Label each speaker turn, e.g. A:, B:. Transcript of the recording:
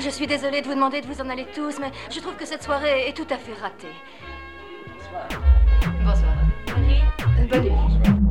A: Ah, je suis désolée de vous demander de vous en aller tous, mais je trouve que cette soirée est tout à fait ratée.
B: Bonsoir.
A: Bonne nuit. Bonne nuit.